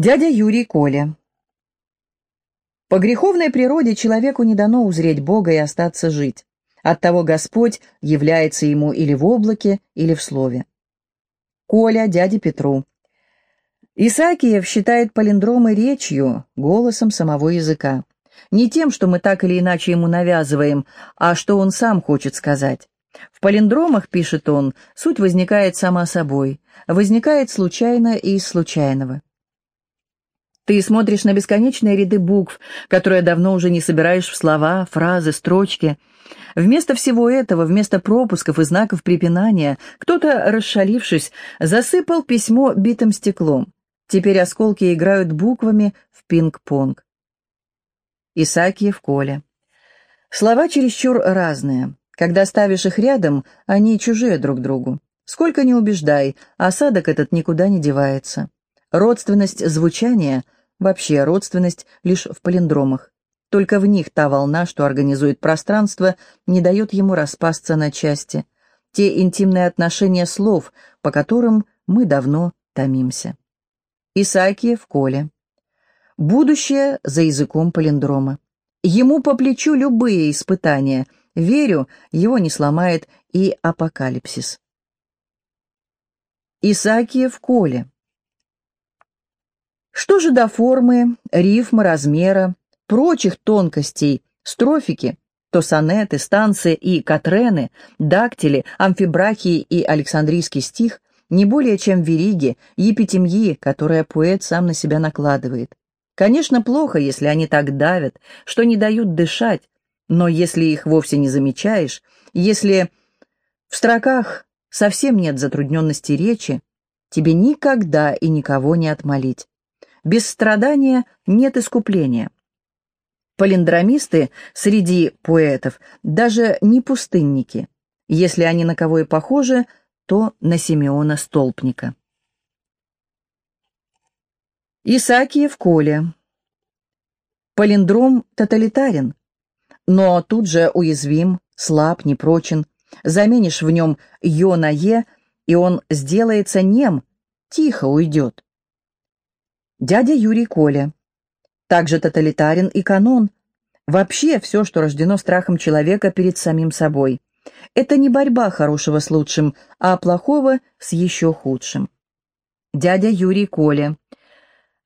Дядя Юрий Коля. По греховной природе человеку не дано узреть Бога и остаться жить. Оттого Господь является ему или в облаке, или в слове. Коля, дяде Петру. Исаакиев считает палиндромы речью, голосом самого языка. Не тем, что мы так или иначе ему навязываем, а что он сам хочет сказать. В палиндромах, пишет он, суть возникает сама собой, возникает случайно и из случайного. Ты смотришь на бесконечные ряды букв, которые давно уже не собираешь в слова, фразы, строчки. Вместо всего этого, вместо пропусков и знаков препинания, кто-то, расшалившись, засыпал письмо битым стеклом. Теперь осколки играют буквами в пинг-понг. Исаакиев Коля. Слова чересчур разные. Когда ставишь их рядом, они чужие друг другу. Сколько ни убеждай, осадок этот никуда не девается. Родственность звучания — Вообще, родственность лишь в палиндромах. Только в них та волна, что организует пространство, не дает ему распасться на части. Те интимные отношения слов, по которым мы давно томимся. Исаакиев Коля. Будущее за языком палиндрома. Ему по плечу любые испытания. Верю, его не сломает и апокалипсис. Исаакиев Коля. Что же до формы, рифмы, размера, прочих тонкостей, строфики, то сонеты, станции и катрены, дактили, амфибрахии и александрийский стих не более чем вериги, епитемьи, которые поэт сам на себя накладывает. Конечно, плохо, если они так давят, что не дают дышать, но если их вовсе не замечаешь, если в строках совсем нет затрудненности речи, тебе никогда и никого не отмолить. Без страдания нет искупления. Палиндромисты среди поэтов даже не пустынники. Если они на кого и похожи, то на Симеона Столпника. Исаакиев Коля. Палиндром тоталитарен, но тут же уязвим, слаб, непрочен. Заменишь в нем «ё» на «е», и он сделается нем, тихо уйдет. Дядя Юрий Коля. Также тоталитарен и канон. Вообще все, что рождено страхом человека перед самим собой. Это не борьба хорошего с лучшим, а плохого с еще худшим. Дядя Юрий Коля.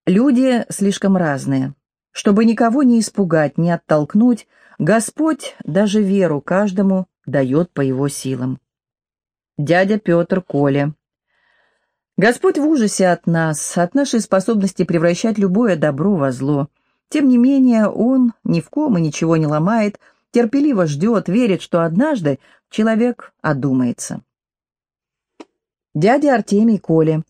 Люди слишком разные. Чтобы никого не испугать, не оттолкнуть, Господь даже веру каждому дает по его силам. Дядя Петр Коля. Господь в ужасе от нас, от нашей способности превращать любое добро во зло. Тем не менее, Он ни в ком и ничего не ломает, терпеливо ждет, верит, что однажды человек одумается. Дядя Артемий Коля.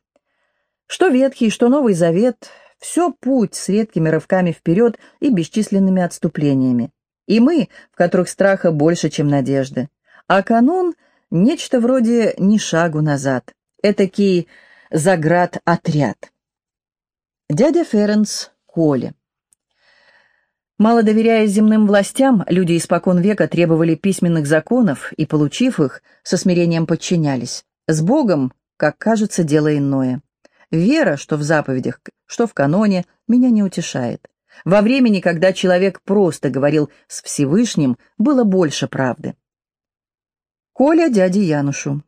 Что Ветхий, что Новый Завет — все путь с редкими рывками вперед и бесчисленными отступлениями. И мы, в которых страха больше, чем надежды. А канон — нечто вроде «ни шагу назад». Этакий заградотряд. Дядя Ференс Коли. Мало доверяя земным властям, люди испокон века требовали письменных законов и, получив их, со смирением подчинялись. С Богом, как кажется, дело иное. Вера, что в заповедях, что в каноне, меня не утешает. Во времени, когда человек просто говорил с Всевышним, было больше правды. Коля дяде Янушу.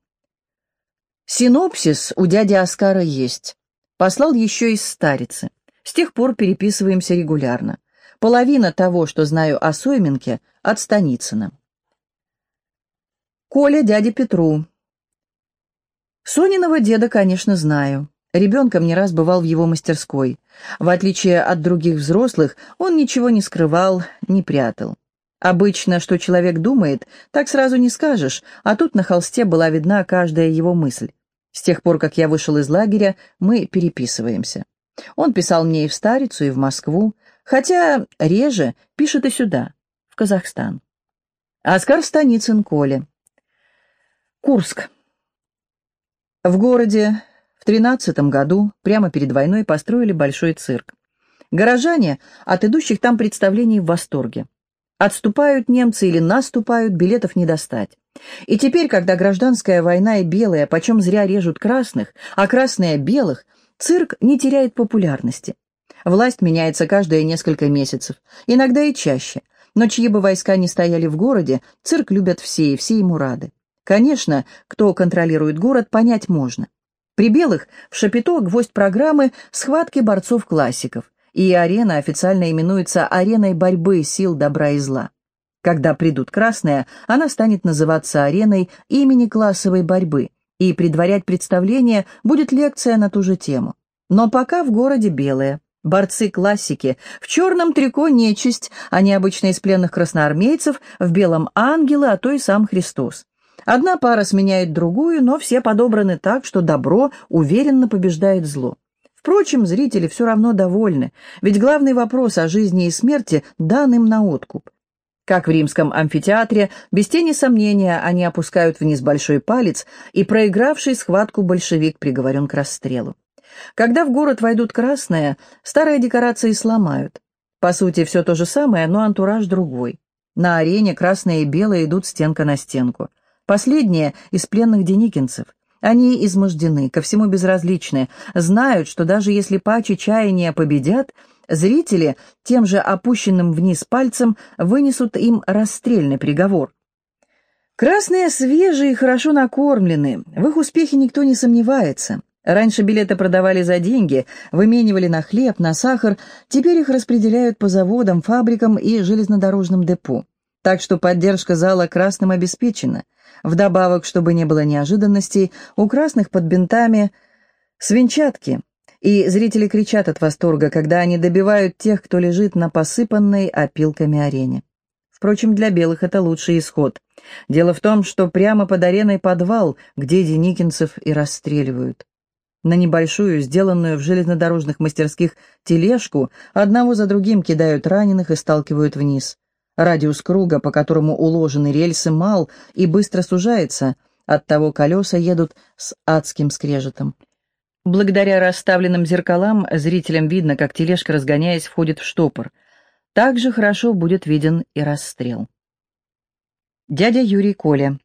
Синопсис у дяди Оскара есть. Послал еще из Старицы. С тех пор переписываемся регулярно. Половина того, что знаю о Сойминке, от Станицына. Коля дяде Петру. Сониного деда, конечно, знаю. Ребенком не раз бывал в его мастерской. В отличие от других взрослых, он ничего не скрывал, не прятал. Обычно, что человек думает, так сразу не скажешь, а тут на холсте была видна каждая его мысль. С тех пор, как я вышел из лагеря, мы переписываемся. Он писал мне и в Старицу, и в Москву, хотя реже пишет и сюда, в Казахстан. Оскар Станицын Коля. Курск. В городе в тринадцатом году, прямо перед войной, построили большой цирк. Горожане от идущих там представлений в восторге. Отступают немцы или наступают, билетов не достать. И теперь, когда гражданская война и белые почем зря режут красных, а красные белых, цирк не теряет популярности. Власть меняется каждые несколько месяцев, иногда и чаще. Но чьи бы войска ни стояли в городе, цирк любят все, и все ему рады. Конечно, кто контролирует город, понять можно. При белых в Шапито гвоздь программы «Схватки борцов-классиков», и арена официально именуется «Ареной борьбы сил добра и зла». Когда придут красные, она станет называться ареной имени классовой борьбы, и предварять представление будет лекция на ту же тему. Но пока в городе белые. Борцы-классики, в черном трико нечисть, они обычно из пленных красноармейцев, в белом ангелы, а то и сам Христос. Одна пара сменяет другую, но все подобраны так, что добро уверенно побеждает зло. Впрочем, зрители все равно довольны, ведь главный вопрос о жизни и смерти дан им на откуп. Как в римском амфитеатре, без тени сомнения они опускают вниз большой палец, и проигравший схватку большевик приговорен к расстрелу. Когда в город войдут красные, старые декорации сломают. По сути, все то же самое, но антураж другой. На арене красные и белые идут стенка на стенку. Последние из пленных деникинцев. Они измождены, ко всему безразличны, знают, что даже если пачи чаяния победят, зрители тем же опущенным вниз пальцем вынесут им расстрельный приговор. Красные свежие и хорошо накормлены, в их успехе никто не сомневается. Раньше билеты продавали за деньги, выменивали на хлеб, на сахар, теперь их распределяют по заводам, фабрикам и железнодорожным депо. Так что поддержка зала красным обеспечена. Вдобавок, чтобы не было неожиданностей, у красных под бинтами свинчатки, и зрители кричат от восторга, когда они добивают тех, кто лежит на посыпанной опилками арене. Впрочем, для белых это лучший исход. Дело в том, что прямо под ареной подвал, где Деникинцев и расстреливают. На небольшую, сделанную в железнодорожных мастерских тележку, одного за другим кидают раненых и сталкивают вниз. Радиус круга, по которому уложены рельсы, мал и быстро сужается, оттого колеса едут с адским скрежетом. Благодаря расставленным зеркалам зрителям видно, как тележка, разгоняясь, входит в штопор. Также хорошо будет виден и расстрел. Дядя Юрий Коля.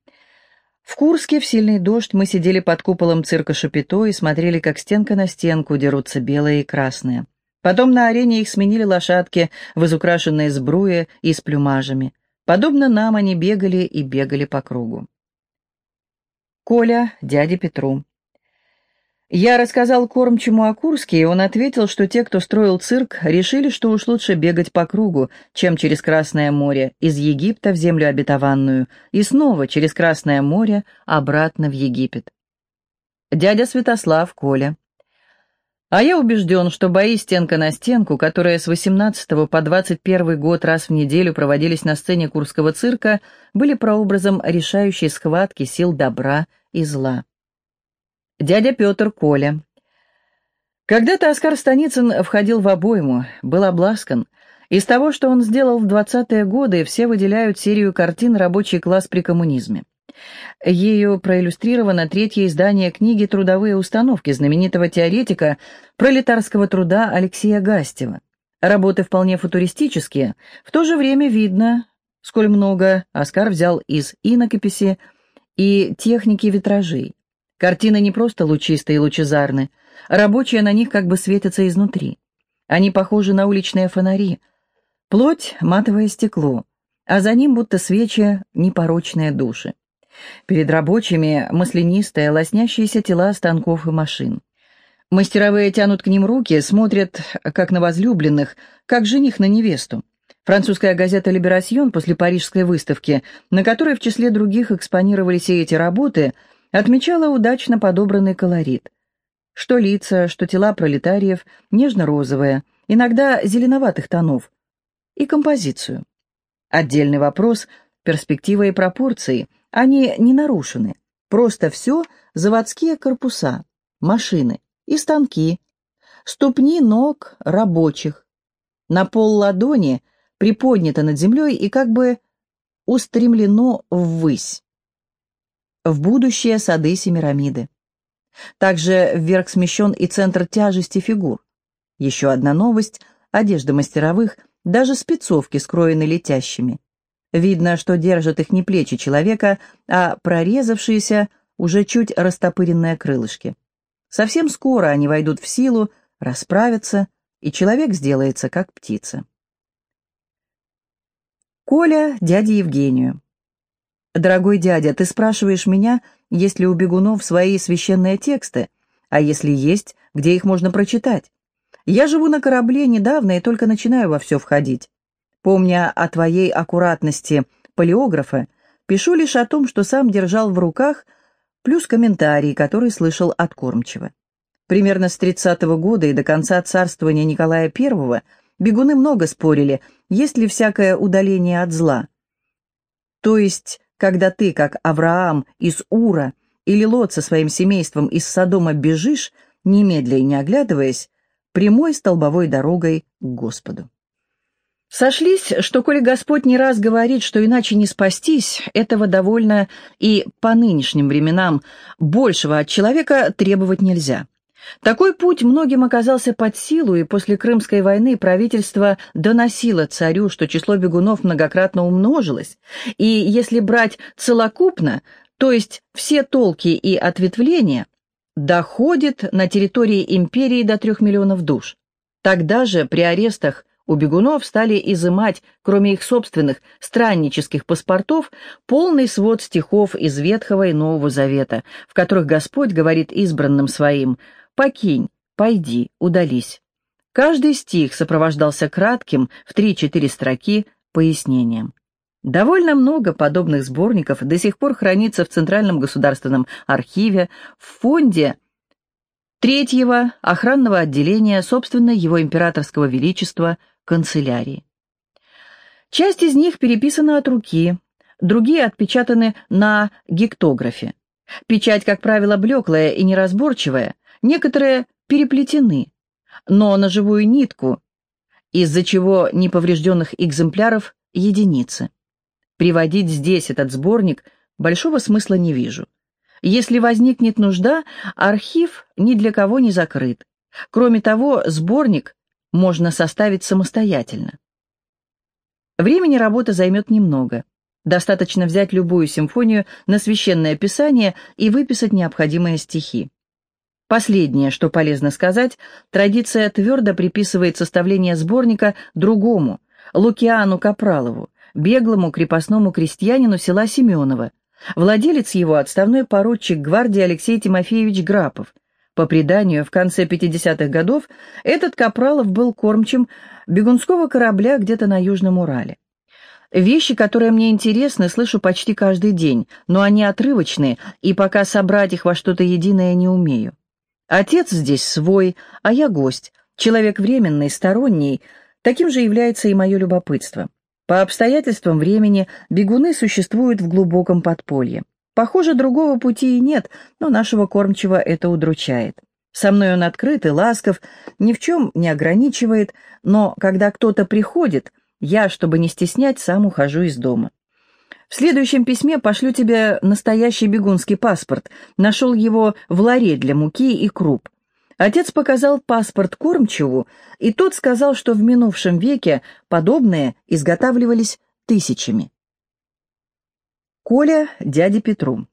В Курске в сильный дождь мы сидели под куполом цирка Шапито и смотрели, как стенка на стенку дерутся белые и красные. Потом на арене их сменили лошадки, возукрашенные сбруя и с плюмажами. Подобно нам они бегали и бегали по кругу. Коля, дяде Петру. Я рассказал кормчему о Курске, и он ответил, что те, кто строил цирк, решили, что уж лучше бегать по кругу, чем через Красное море, из Египта в землю обетованную, и снова через Красное море обратно в Египет. Дядя Святослав, Коля. А я убежден, что бои стенка на стенку, которые с 18 по 21 год раз в неделю проводились на сцене Курского цирка, были прообразом решающей схватки сил добра и зла. Дядя Петр Коля. Когда-то Оскар Станицын входил в обойму, был обласкан. Из того, что он сделал в 20-е годы, все выделяют серию картин «Рабочий класс при коммунизме». Ею проиллюстрировано третье издание книги «Трудовые установки» знаменитого теоретика пролетарского труда Алексея Гастева. Работы вполне футуристические, в то же время видно, сколь много Оскар взял из инокописи и техники витражей. Картины не просто лучистые и лучезарны, рабочие на них как бы светятся изнутри. Они похожи на уличные фонари. Плоть — матовое стекло, а за ним будто свечи непорочные души. Перед рабочими маслянистые, лоснящиеся тела станков и машин. Мастеровые тянут к ним руки, смотрят, как на возлюбленных, как жених на невесту. Французская газета «Либерасьон» после парижской выставки, на которой в числе других экспонировались и эти работы, отмечала удачно подобранный колорит. Что лица, что тела пролетариев, нежно-розовые, иногда зеленоватых тонов, и композицию. Отдельный вопрос – перспектива и пропорции – они не нарушены. Просто все заводские корпуса, машины и станки, ступни ног рабочих. На пол ладони приподнято над землей и как бы устремлено ввысь. В будущее сады Семирамиды. Также вверх смещен и центр тяжести фигур. Еще одна новость – одежда мастеровых, даже спецовки скроены летящими. Видно, что держат их не плечи человека, а прорезавшиеся, уже чуть растопыренные крылышки. Совсем скоро они войдут в силу, расправятся, и человек сделается как птица. Коля дяде Евгению. «Дорогой дядя, ты спрашиваешь меня, есть ли у бегунов свои священные тексты, а если есть, где их можно прочитать? Я живу на корабле недавно и только начинаю во все входить. Помня о твоей аккуратности палеографа, пишу лишь о том, что сам держал в руках, плюс комментарий, который слышал от кормчего. Примерно с 30-го года и до конца царствования Николая I бегуны много спорили, есть ли всякое удаление от зла. То есть, когда ты, как Авраам из Ура, или Лот со своим семейством из Содома бежишь, немедля и не оглядываясь, прямой столбовой дорогой к Господу. Сошлись, что коли Господь не раз говорит, что иначе не спастись, этого довольно и по нынешним временам большего от человека требовать нельзя. Такой путь многим оказался под силу, и после Крымской войны правительство доносило царю, что число бегунов многократно умножилось, и если брать целокупно, то есть все толки и ответвления, доходит на территории империи до трех миллионов душ. Тогда же при арестах у бегунов стали изымать, кроме их собственных страннических паспортов, полный свод стихов из Ветхого и Нового Завета, в которых Господь говорит избранным своим «покинь, пойди, удались». Каждый стих сопровождался кратким в три-четыре строки пояснением. Довольно много подобных сборников до сих пор хранится в Центральном государственном архиве, в фонде третьего охранного отделения, собственно, его императорского величества, канцелярии. Часть из них переписана от руки, другие отпечатаны на гектографе. Печать, как правило, блеклая и неразборчивая, некоторые переплетены, но на живую нитку, из-за чего неповрежденных экземпляров единицы. Приводить здесь этот сборник большого смысла не вижу. Если возникнет нужда, архив ни для кого не закрыт. Кроме того, сборник можно составить самостоятельно. Времени работа займет немного. Достаточно взять любую симфонию на священное писание и выписать необходимые стихи. Последнее, что полезно сказать, традиция твердо приписывает составление сборника другому, Лукиану Капралову, беглому крепостному крестьянину села Семенова. Владелец его отставной поручик гвардии Алексей Тимофеевич Грапов. По преданию, в конце 50-х годов этот Капралов был кормчим бегунского корабля где-то на Южном Урале. Вещи, которые мне интересны, слышу почти каждый день, но они отрывочные, и пока собрать их во что-то единое не умею. Отец здесь свой, а я гость, человек временный, сторонний, таким же является и мое любопытство. По обстоятельствам времени бегуны существуют в глубоком подполье. Похоже, другого пути и нет, но нашего кормчего это удручает. Со мной он открыт и ласков, ни в чем не ограничивает, но когда кто-то приходит, я, чтобы не стеснять, сам ухожу из дома. В следующем письме пошлю тебе настоящий бегунский паспорт. Нашел его в ларе для муки и круп. Отец показал паспорт кормчеву, и тот сказал, что в минувшем веке подобные изготавливались тысячами. Коля дяде Петру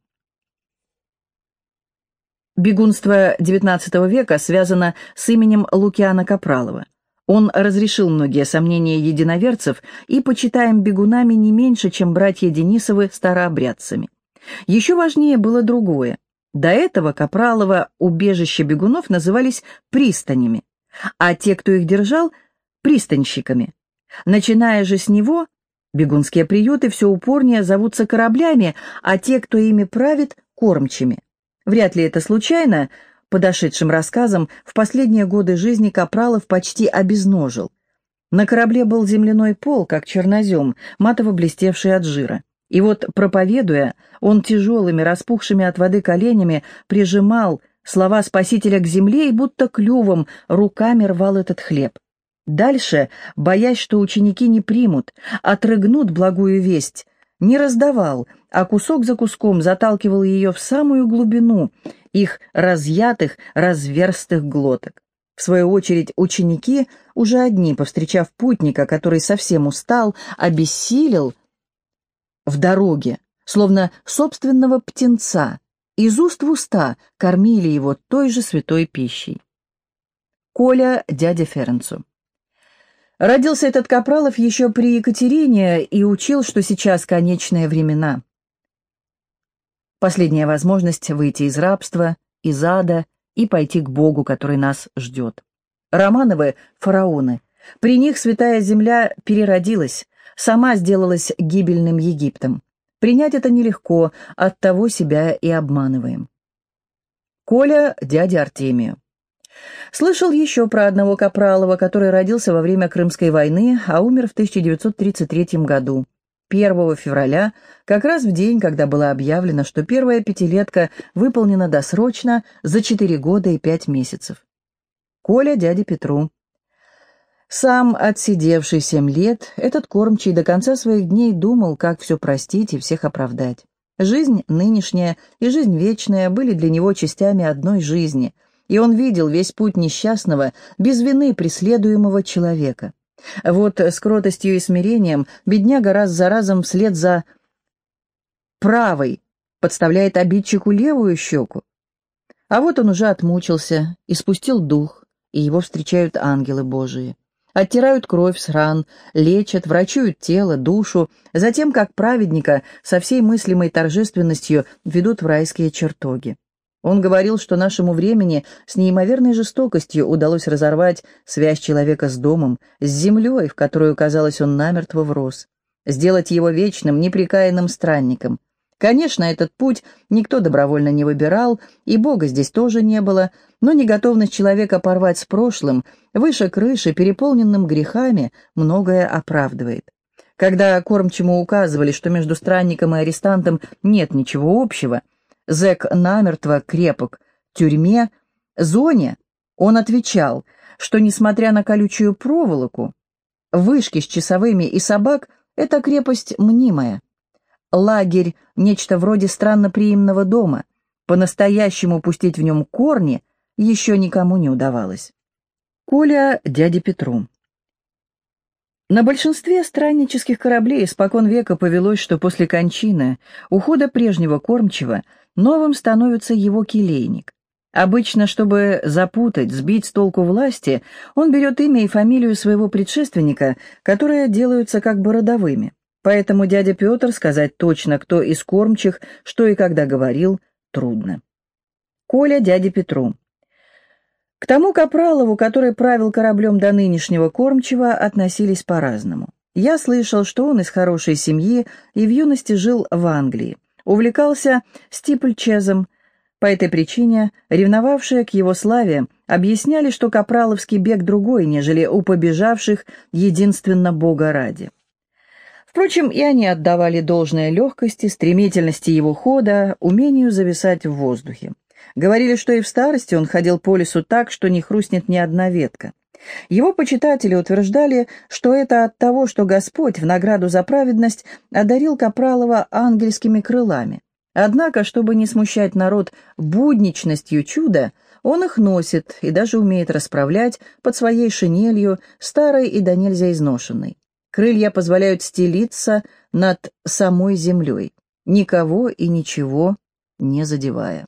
Бегунство XIX века связано с именем Лукиана Капралова. Он разрешил многие сомнения единоверцев и почитаем бегунами не меньше, чем братья Денисовы старообрядцами. Еще важнее было другое. До этого Капралова убежища бегунов назывались пристанями, а те, кто их держал, пристанщиками. Начиная же с него, бегунские приюты все упорнее зовутся кораблями, а те, кто ими правит, кормчими. Вряд ли это случайно, подошедшим рассказом, в последние годы жизни Капралов почти обезножил. На корабле был земляной пол, как чернозем, матово блестевший от жира. И вот, проповедуя, он тяжелыми, распухшими от воды коленями прижимал слова Спасителя к земле и будто клювом руками рвал этот хлеб. Дальше, боясь, что ученики не примут, отрыгнут благую весть, не раздавал, а кусок за куском заталкивал ее в самую глубину их разъятых, разверстых глоток. В свою очередь ученики, уже одни, повстречав путника, который совсем устал, обессилел, в дороге, словно собственного птенца, из уст в уста кормили его той же святой пищей. Коля дяде Ференцу. Родился этот Капралов еще при Екатерине и учил, что сейчас конечные времена. Последняя возможность выйти из рабства, из ада и пойти к Богу, который нас ждет. Романовы — фараоны. При них святая земля переродилась, сама сделалась гибельным Египтом. Принять это нелегко, оттого себя и обманываем. Коля дядя Артемию. Слышал еще про одного Капралова, который родился во время Крымской войны, а умер в 1933 году. 1 февраля, как раз в день, когда было объявлено, что первая пятилетка выполнена досрочно за 4 года и 5 месяцев. Коля дяде Петру. Сам, отсидевший семь лет, этот кормчий до конца своих дней думал, как все простить и всех оправдать. Жизнь нынешняя и жизнь вечная были для него частями одной жизни — и он видел весь путь несчастного, без вины преследуемого человека. Вот с кротостью и смирением бедняга раз за разом вслед за правой подставляет обидчику левую щеку. А вот он уже отмучился и спустил дух, и его встречают ангелы Божии. Оттирают кровь с ран, лечат, врачуют тело, душу, затем, как праведника, со всей мыслимой торжественностью ведут в райские чертоги. Он говорил, что нашему времени с неимоверной жестокостью удалось разорвать связь человека с домом, с землей, в которую, казалось, он намертво врос, сделать его вечным, непрекаянным странником. Конечно, этот путь никто добровольно не выбирал, и Бога здесь тоже не было, но неготовность человека порвать с прошлым, выше крыши, переполненным грехами, многое оправдывает. Когда кормчему указывали, что между странником и арестантом нет ничего общего – Зэк намертво крепок в тюрьме, зоне, он отвечал, что, несмотря на колючую проволоку, вышки с часовыми и собак — это крепость мнимая. Лагерь — нечто вроде странноприимного дома. По-настоящему пустить в нем корни еще никому не удавалось. Коля дяде Петру. На большинстве страннических кораблей испокон века повелось, что после кончины, ухода прежнего кормчего, новым становится его келейник. Обычно, чтобы запутать, сбить с толку власти, он берет имя и фамилию своего предшественника, которые делаются как бы родовыми. Поэтому дядя Петр сказать точно, кто из кормчих, что и когда говорил, трудно. Коля дяде Петру. К тому Капралову, который правил кораблем до нынешнего кормчего, относились по-разному. Я слышал, что он из хорошей семьи и в юности жил в Англии. Увлекался стипльчезом. По этой причине ревновавшие к его славе объясняли, что капраловский бег другой, нежели у побежавших единственно Бога ради. Впрочем, и они отдавали должное легкости, стремительности его хода, умению зависать в воздухе. Говорили, что и в старости он ходил по лесу так, что не хрустнет ни одна ветка. Его почитатели утверждали, что это от того, что Господь в награду за праведность одарил Капралова ангельскими крылами. Однако, чтобы не смущать народ будничностью чуда, он их носит и даже умеет расправлять под своей шинелью, старой и до нельзя изношенной. Крылья позволяют стелиться над самой землей, никого и ничего не задевая.